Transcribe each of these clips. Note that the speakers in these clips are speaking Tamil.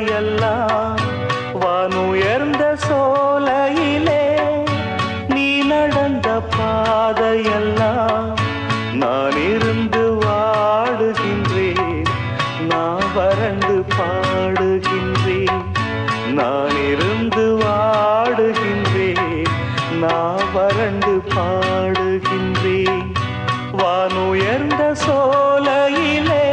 பாதையெல்லாம் வானுயர்ந்த சோலையிலே நீ நடந்த பாதையெல்லாம் நான் இருந்து வாடுகின்றேன் நான் வறண்டு பாடுகின்றேன். நான் இருந்து வாடுகின்றேன் நான் வறண்டு பாடுகின்றேன். வானுயர்ந்த சோலையிலே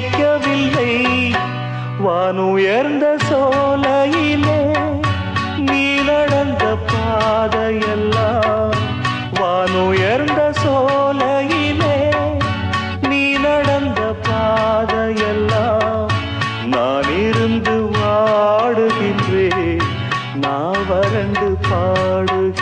யாரேனும் வானுயர்ந்த சோலையிலே நீ நடந்த பாதையெல்லாம். வானுயர்ந்த சோலையிலே நீ நடந்த பாதையெல்லாம். நான் இருந்து வாடுகின்றேன். நான் வறண்டு பாடுகின்றேன்.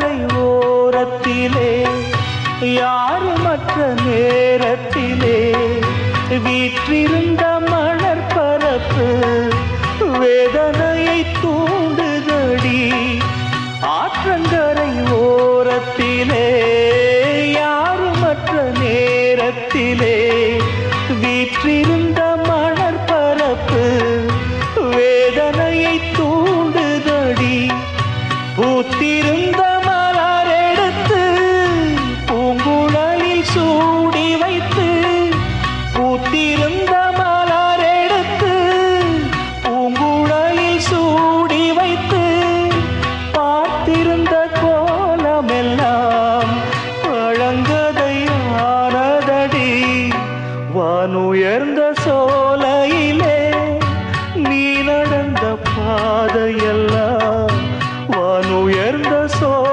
ஆற்றங்கரை ஓரத்திலே யாரு மற்ற நேரத்திலே வீற்றிருந்த மலர் பரப்பு வேதனையை தூண்டுதடி ஆற்றங்கரை ஓரத்திலே யாரு மற்ற நேரத்திலே வீற்றிருந்த உயர்ந்த சோலையிலே நீ நடந்த பாதையெல்லாம் வான் உயர்ந்த சோலையிலே